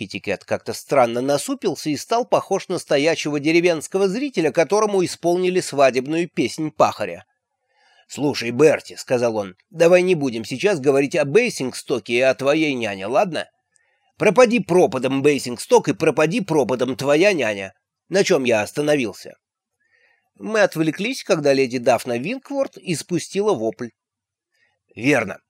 Китекэт как-то странно насупился и стал похож на стоячего деревенского зрителя, которому исполнили свадебную песнь пахаря. «Слушай, Берти», — сказал он, — «давай не будем сейчас говорить о Бейсингстоке и о твоей няне, ладно? Пропади пропадом Бейсингсток и пропади пропадом твоя няня. На чем я остановился?» Мы отвлеклись, когда леди Дафна Винкворт испустила вопль. «Верно.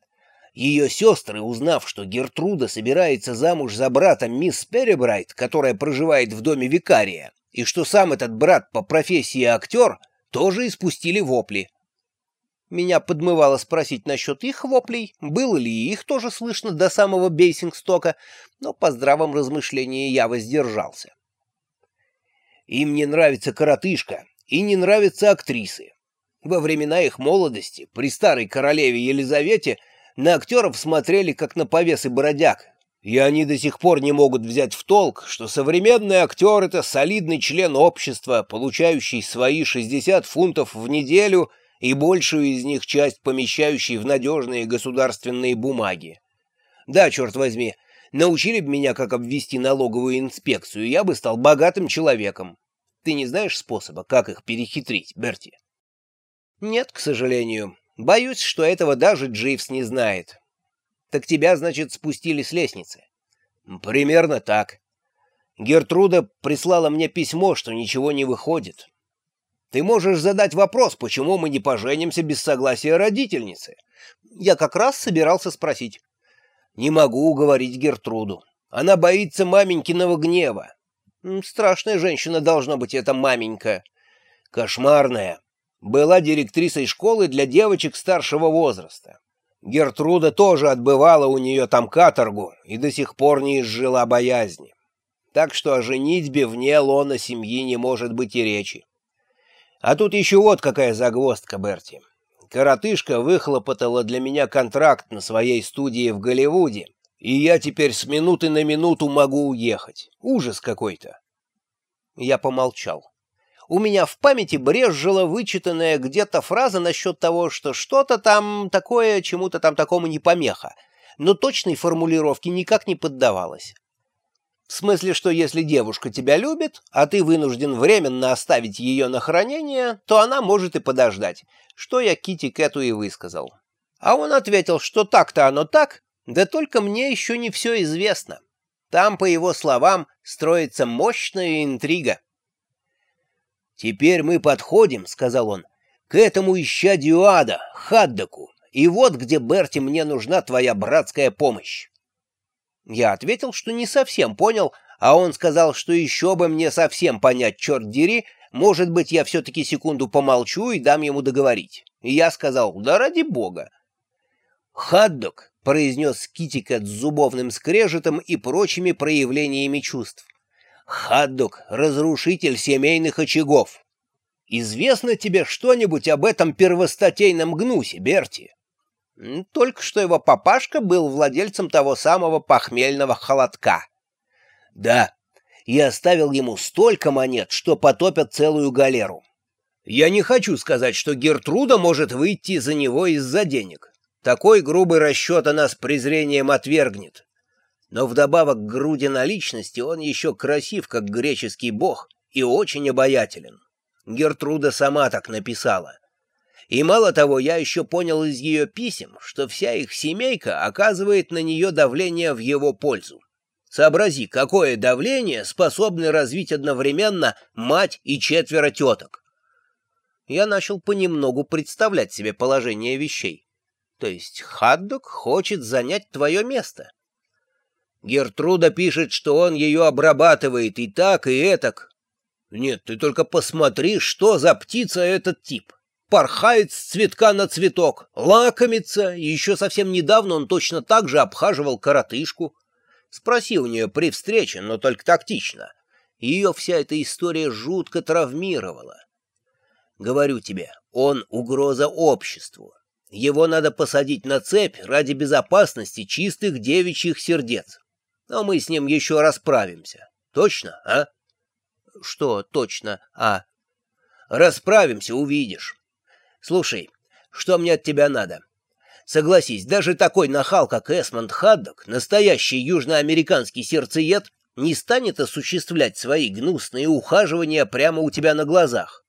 Ее сестры, узнав, что Гертруда собирается замуж за братом мисс Перебрайт, которая проживает в доме викария, и что сам этот брат по профессии актер, тоже испустили вопли. Меня подмывало спросить насчет их воплей, было ли их тоже слышно до самого Бейсингстока, но по здравом размышлении я воздержался. Им не нравится коротышка и не нравятся актрисы. Во времена их молодости, при старой королеве Елизавете, на актеров смотрели как на повесы бродяг, и они до сих пор не могут взять в толк, что современный актер — это солидный член общества, получающий свои 60 фунтов в неделю — и большую из них часть помещающей в надежные государственные бумаги. Да, черт возьми, научили бы меня, как обвести налоговую инспекцию, я бы стал богатым человеком. Ты не знаешь способа, как их перехитрить, Берти? Нет, к сожалению. Боюсь, что этого даже Дживс не знает. Так тебя, значит, спустили с лестницы? Примерно так. Гертруда прислала мне письмо, что ничего не выходит. Ты можешь задать вопрос, почему мы не поженимся без согласия родительницы. Я как раз собирался спросить. Не могу уговорить Гертруду. Она боится маменькиного гнева. Страшная женщина должна быть эта маменька. Кошмарная. Была директрисой школы для девочек старшего возраста. Гертруда тоже отбывала у нее там каторгу и до сих пор не изжила боязни. Так что о женитьбе вне лона семьи не может быть и речи. А тут еще вот какая загвоздка, Берти. Коротышка выхлопотала для меня контракт на своей студии в Голливуде, и я теперь с минуты на минуту могу уехать. Ужас какой-то. Я помолчал. У меня в памяти брезжила вычитанная где-то фраза насчет того, что что-то там такое, чему-то там такому не помеха, но точной формулировки никак не поддавалась. В смысле, что если девушка тебя любит, а ты вынужден временно оставить ее на хранение, то она может и подождать, что я Кити Кэту и высказал. А он ответил, что так-то оно так, да только мне еще не все известно. Там, по его словам, строится мощная интрига. «Теперь мы подходим», — сказал он, — «к этому исчадию ада, Хаддаку, и вот где, Берти, мне нужна твоя братская помощь». Я ответил, что не совсем понял, а он сказал, что еще бы мне совсем понять, черт дери, может быть, я все-таки секунду помолчу и дам ему договорить. И я сказал, да ради бога. «Хаддок», — произнес Китикет с зубовным скрежетом и прочими проявлениями чувств. «Хаддок — разрушитель семейных очагов. Известно тебе что-нибудь об этом первостатейном гнусе, Берти?» Только что его папашка был владельцем того самого похмельного холодка. Да, и оставил ему столько монет, что потопят целую галеру. Я не хочу сказать, что Гертруда может выйти за него из-за денег. Такой грубый расчет она с презрением отвергнет. Но вдобавок к груди наличности он еще красив, как греческий бог, и очень обаятелен. Гертруда сама так написала. И мало того, я еще понял из ее писем, что вся их семейка оказывает на нее давление в его пользу. Сообрази, какое давление способны развить одновременно мать и четверо теток. Я начал понемногу представлять себе положение вещей. То есть Хаддок хочет занять твое место. Гертруда пишет, что он ее обрабатывает и так, и этак. Нет, ты только посмотри, что за птица этот тип порхает с цветка на цветок, лакомится, и еще совсем недавно он точно так же обхаживал коротышку. Спроси у нее при встрече, но только тактично. Ее вся эта история жутко травмировала. Говорю тебе, он угроза обществу. Его надо посадить на цепь ради безопасности чистых девичьих сердец. Но мы с ним еще расправимся. Точно, а? Что точно, а? Расправимся, увидишь. Слушай, что мне от тебя надо? Согласись, даже такой нахал, как Эсмонд Хаддок, настоящий южноамериканский сердцеед, не станет осуществлять свои гнусные ухаживания прямо у тебя на глазах.